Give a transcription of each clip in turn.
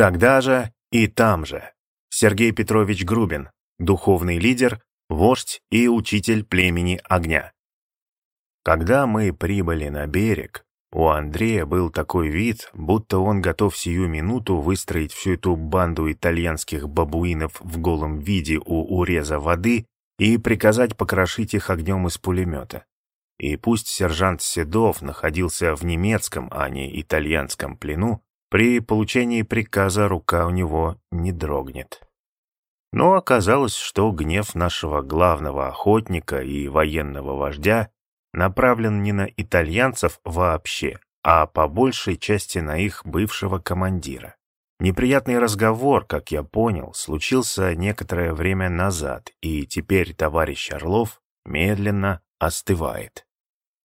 Тогда же и там же Сергей Петрович Грубин, духовный лидер, вождь и учитель племени огня. Когда мы прибыли на берег, у Андрея был такой вид, будто он готов сию минуту выстроить всю эту банду итальянских бабуинов в голом виде у уреза воды и приказать покрошить их огнем из пулемета. И пусть сержант Седов находился в немецком, а не итальянском плену, при получении приказа рука у него не дрогнет. Но оказалось, что гнев нашего главного охотника и военного вождя направлен не на итальянцев вообще, а по большей части на их бывшего командира. Неприятный разговор, как я понял, случился некоторое время назад, и теперь товарищ Орлов медленно остывает.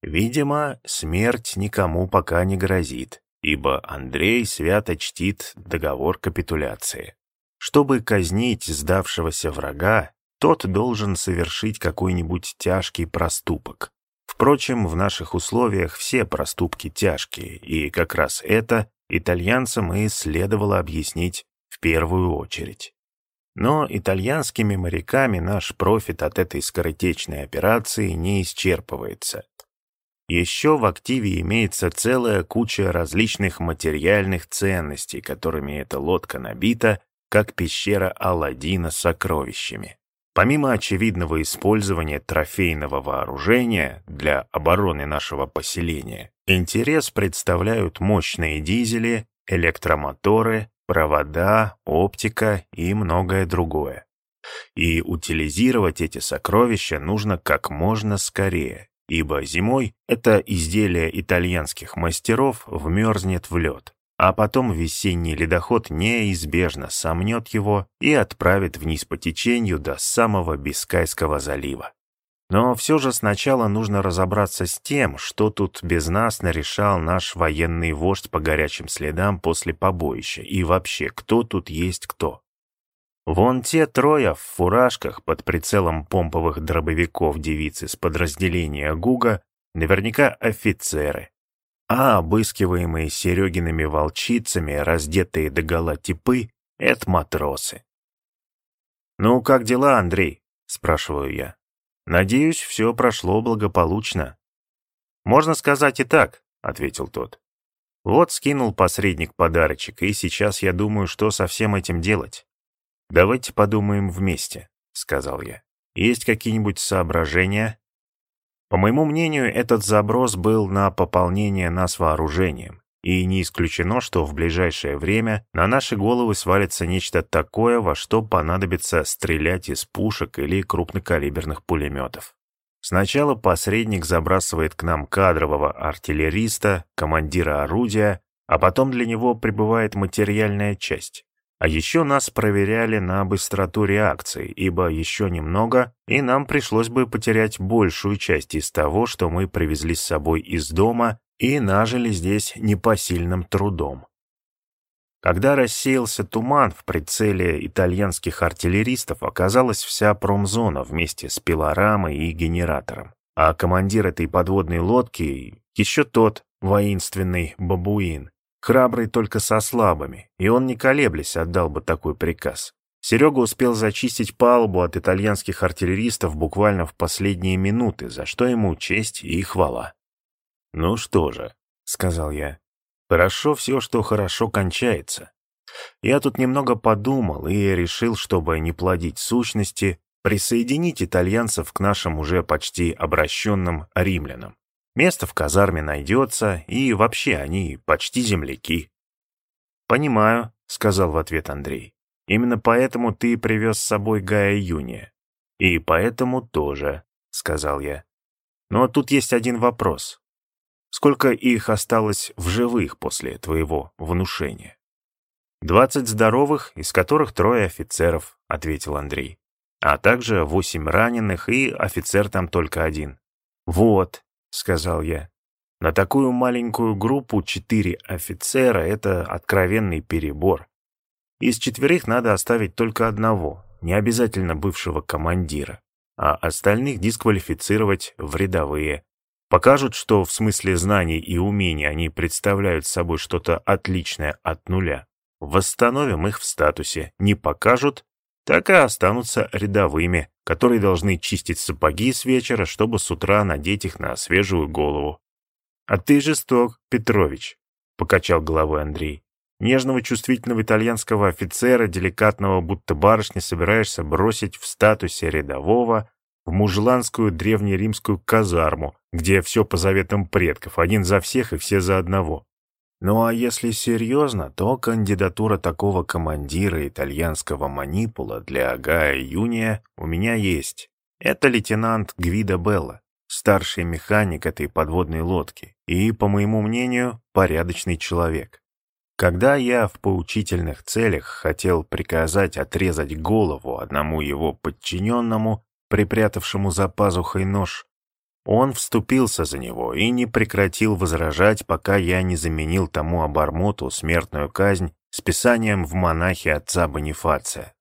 Видимо, смерть никому пока не грозит, ибо Андрей свято чтит договор капитуляции. Чтобы казнить сдавшегося врага, тот должен совершить какой-нибудь тяжкий проступок. Впрочем, в наших условиях все проступки тяжкие, и как раз это итальянцам и следовало объяснить в первую очередь. Но итальянскими моряками наш профит от этой скоротечной операции не исчерпывается. Еще в активе имеется целая куча различных материальных ценностей, которыми эта лодка набита, как пещера Аладдина с сокровищами. Помимо очевидного использования трофейного вооружения для обороны нашего поселения, интерес представляют мощные дизели, электромоторы, провода, оптика и многое другое. И утилизировать эти сокровища нужно как можно скорее, ибо зимой это изделие итальянских мастеров вмерзнет в лед а потом весенний ледоход неизбежно сомнет его и отправит вниз по течению до самого Бискайского залива. Но все же сначала нужно разобраться с тем, что тут без нас нарешал наш военный вождь по горячим следам после побоища, и вообще, кто тут есть кто. Вон те трое в фуражках под прицелом помповых дробовиков девицы с подразделения Гуга наверняка офицеры, а обыскиваемые Серегиными волчицами, раздетые догола типы — это матросы. «Ну, как дела, Андрей?» — спрашиваю я. «Надеюсь, все прошло благополучно». «Можно сказать и так», — ответил тот. «Вот скинул посредник подарочек, и сейчас я думаю, что со всем этим делать. Давайте подумаем вместе», — сказал я. «Есть какие-нибудь соображения?» По моему мнению, этот заброс был на пополнение нас вооружением, и не исключено, что в ближайшее время на наши головы свалится нечто такое, во что понадобится стрелять из пушек или крупнокалиберных пулеметов. Сначала посредник забрасывает к нам кадрового артиллериста, командира орудия, а потом для него прибывает материальная часть. А еще нас проверяли на быстроту реакции, ибо еще немного, и нам пришлось бы потерять большую часть из того, что мы привезли с собой из дома и нажили здесь непосильным трудом. Когда рассеялся туман в прицеле итальянских артиллеристов, оказалась вся промзона вместе с пилорамой и генератором. А командир этой подводной лодки еще тот воинственный бабуин, Храбрый только со слабыми, и он не колеблясь отдал бы такой приказ. Серега успел зачистить палубу от итальянских артиллеристов буквально в последние минуты, за что ему честь и хвала. «Ну что же», — сказал я, — «хорошо все, что хорошо кончается. Я тут немного подумал и решил, чтобы не плодить сущности, присоединить итальянцев к нашим уже почти обращенным римлянам. Место в казарме найдется, и вообще они почти земляки. «Понимаю», — сказал в ответ Андрей. «Именно поэтому ты привез с собой Гая Юния». «И поэтому тоже», — сказал я. «Но тут есть один вопрос. Сколько их осталось в живых после твоего внушения?» «Двадцать здоровых, из которых трое офицеров», — ответил Андрей. «А также восемь раненых, и офицер там только один». «Вот», сказал я. На такую маленькую группу четыре офицера — это откровенный перебор. Из четверых надо оставить только одного, не обязательно бывшего командира, а остальных дисквалифицировать в рядовые. Покажут, что в смысле знаний и умений они представляют собой что-то отличное от нуля. восстановим их в статусе. Не покажут, так и останутся рядовыми, которые должны чистить сапоги с вечера, чтобы с утра надеть их на свежую голову. «А ты жесток, Петрович», — покачал головой Андрей. «Нежного чувствительного итальянского офицера, деликатного будто барышни, собираешься бросить в статусе рядового в мужланскую древнеримскую казарму, где все по заветам предков, один за всех и все за одного. Ну а если серьезно, то кандидатура такого командира итальянского манипула для Гая Юния у меня есть. Это лейтенант Гвида Белла, старший механик этой подводной лодки и, по моему мнению, порядочный человек. Когда я в поучительных целях хотел приказать отрезать голову одному его подчиненному, припрятавшему за пазухой нож, он вступился за него и не прекратил возражать, пока я не заменил тому обормоту смертную казнь списанием в монахи отца Бонифация.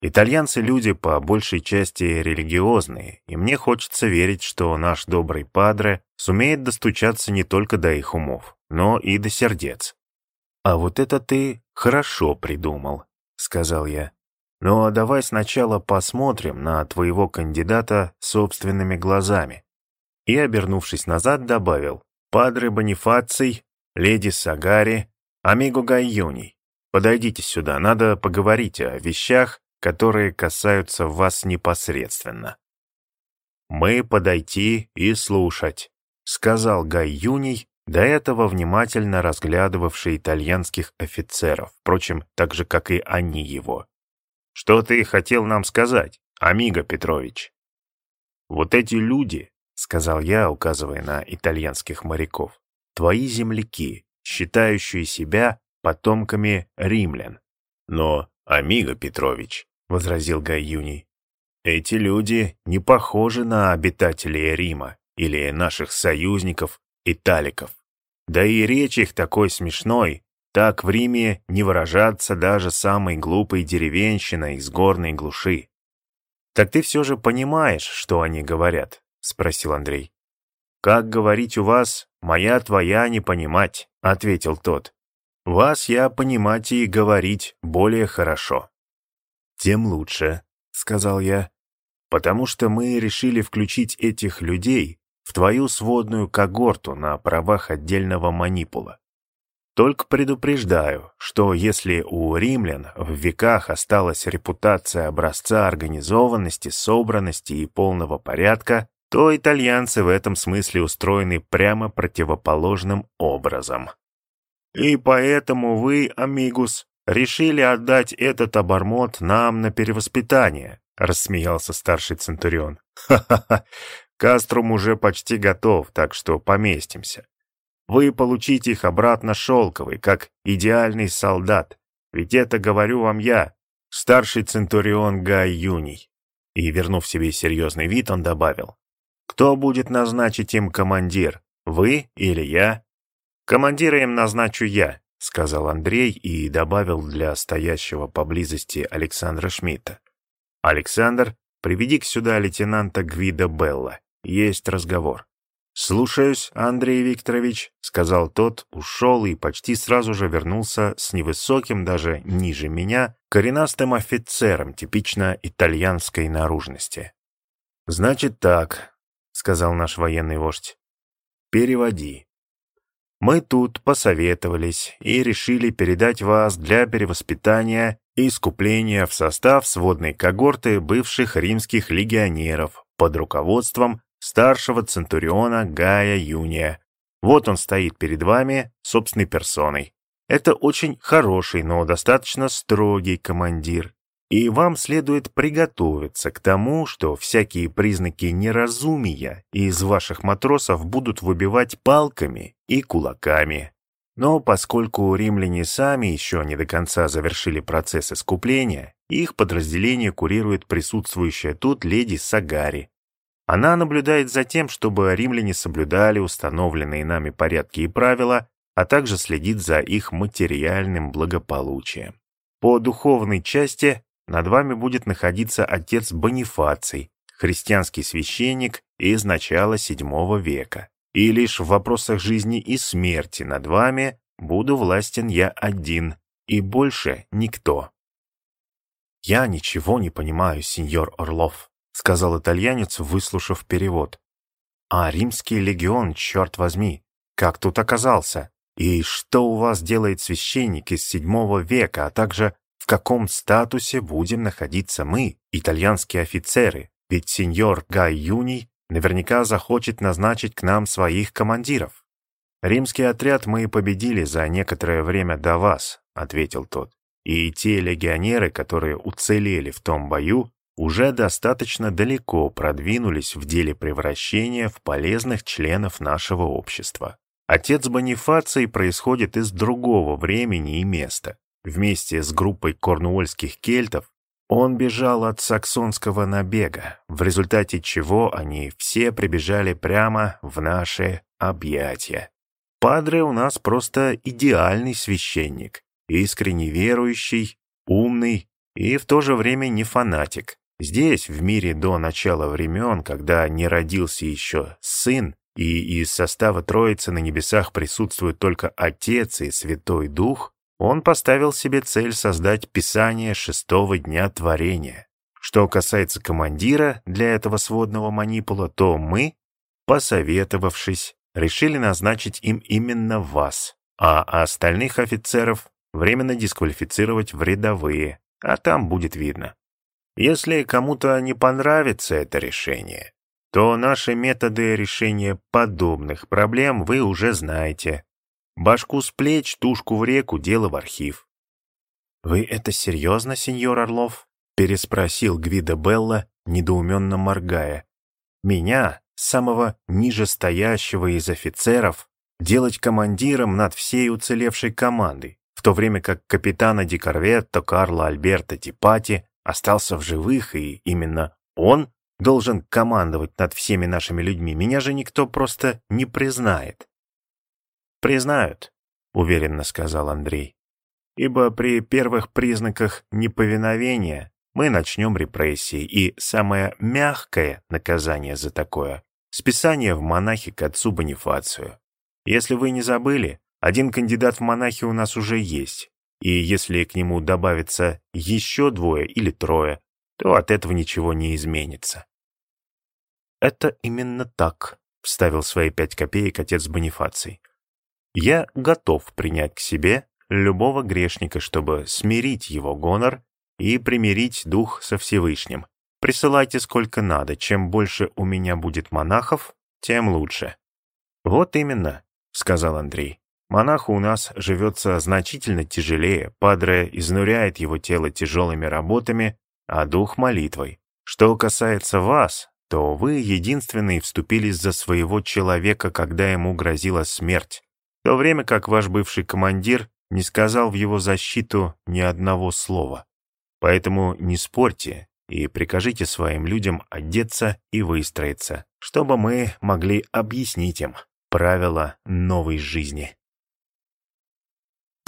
Итальянцы люди по большей части религиозные, и мне хочется верить, что наш добрый падре сумеет достучаться не только до их умов, но и до сердец. «А вот это ты хорошо придумал», — сказал я. «Ну а давай сначала посмотрим на твоего кандидата собственными глазами и, обернувшись назад, добавил «Падре Бонифаций, леди Сагари, амиго Гайоний, подойдите сюда, надо поговорить о вещах, которые касаются вас непосредственно». «Мы подойти и слушать», — сказал Гай до этого внимательно разглядывавший итальянских офицеров, впрочем, так же, как и они его. «Что ты хотел нам сказать, Амиго Петрович?» «Вот эти люди — сказал я, указывая на итальянских моряков. «Твои земляки, считающие себя потомками римлян». «Но, Амиго Петрович», — возразил Гай Юний, «эти люди не похожи на обитателей Рима или наших союзников, италиков. Да и речь их такой смешной, так в Риме не выражаться даже самой глупой деревенщиной из горной глуши. Так ты все же понимаешь, что они говорят, — спросил Андрей. «Как говорить у вас, моя твоя не понимать», — ответил тот. «Вас я понимать и говорить более хорошо». «Тем лучше», — сказал я, «потому что мы решили включить этих людей в твою сводную когорту на правах отдельного манипула. Только предупреждаю, что если у римлян в веках осталась репутация образца организованности, собранности и полного порядка, то итальянцы в этом смысле устроены прямо противоположным образом. И поэтому вы, амигус, решили отдать этот обормот нам на перевоспитание, рассмеялся старший Центурион. Ха-ха-ха, Каструм уже почти готов, так что поместимся. Вы получите их обратно шелковый, как идеальный солдат. Ведь это говорю вам я, старший Центурион Гай Юний. И, вернув себе серьезный вид, он добавил. Кто будет назначить им командир, вы или я? Командира им назначу я, сказал Андрей и добавил для стоящего поблизости Александра Шмидта. Александр, приведи к сюда лейтенанта Гвида Белла. Есть разговор. «Слушаюсь, Андрей Викторович», — сказал тот, ушел и почти сразу же вернулся с невысоким, даже ниже меня, коренастым офицером типично итальянской наружности. «Значит так, сказал наш военный вождь. «Переводи». Мы тут посоветовались и решили передать вас для перевоспитания и искупления в состав сводной когорты бывших римских легионеров под руководством старшего центуриона Гая Юния. Вот он стоит перед вами собственной персоной. Это очень хороший, но достаточно строгий командир, и вам следует приготовиться к тому, что всякие признаки неразумия из ваших матросов будут выбивать палками и кулаками. Но поскольку римляне сами еще не до конца завершили процесс искупления, их подразделение курирует присутствующая тут леди Сагари. Она наблюдает за тем, чтобы римляне соблюдали установленные нами порядки и правила, а также следит за их материальным благополучием. По духовной части над вами будет находиться отец Бонифаций, христианский священник из начала VII века. И лишь в вопросах жизни и смерти над вами буду властен я один, и больше никто. «Я ничего не понимаю, сеньор Орлов», — сказал итальянец, выслушав перевод. «А римский легион, черт возьми, как тут оказался? И что у вас делает священник из седьмого века, а также в каком статусе будем находиться мы, итальянские офицеры? Ведь сеньор Гай Юний наверняка захочет назначить к нам своих командиров». «Римский отряд мы победили за некоторое время до вас», — ответил тот. «И те легионеры, которые уцелели в том бою, уже достаточно далеко продвинулись в деле превращения в полезных членов нашего общества. Отец Бонифаций происходит из другого времени и места. Вместе с группой корнуольских кельтов он бежал от саксонского набега, в результате чего они все прибежали прямо в наши объятия. Падре у нас просто идеальный священник, искренне верующий, умный и в то же время не фанатик. Здесь, в мире до начала времен, когда не родился еще сын, и из состава Троицы на небесах присутствует только Отец и Святой Дух, он поставил себе цель создать Писание шестого дня творения. Что касается командира для этого сводного манипула, то мы, посоветовавшись, решили назначить им именно вас, а остальных офицеров временно дисквалифицировать в рядовые, а там будет видно. Если кому-то не понравится это решение, то наши методы решения подобных проблем вы уже знаете. Башку с плеч, тушку в реку, дело в архив. «Вы это серьезно, сеньор Орлов?» — переспросил Гвида Белла, недоуменно моргая. «Меня, самого нижестоящего из офицеров, делать командиром над всей уцелевшей командой, в то время как капитана Дикорветто Карло Альберто Типати остался в живых, и именно он должен командовать над всеми нашими людьми. Меня же никто просто не признает. «Признают», — уверенно сказал Андрей. «Ибо при первых признаках неповиновения мы начнем репрессии, и самое мягкое наказание за такое Списание в монахи к отцу Бонифацию. Если вы не забыли, один кандидат в монахи у нас уже есть, и если к нему добавится еще двое или трое, то от этого ничего не изменится. «Это именно так», — вставил свои пять копеек отец Бонифаций. «Я готов принять к себе любого грешника, чтобы смирить его гонор и примирить дух со Всевышним. Присылайте сколько надо. Чем больше у меня будет монахов, тем лучше». «Вот именно», — сказал Андрей. «Монаху у нас живется значительно тяжелее. Падре изнуряет его тело тяжелыми работами, а дух — молитвой. Что касается вас, то вы единственные вступились за своего человека, когда ему грозила смерть, в то время как ваш бывший командир не сказал в его защиту ни одного слова. Поэтому не спорьте и прикажите своим людям одеться и выстроиться, чтобы мы могли объяснить им правила новой жизни.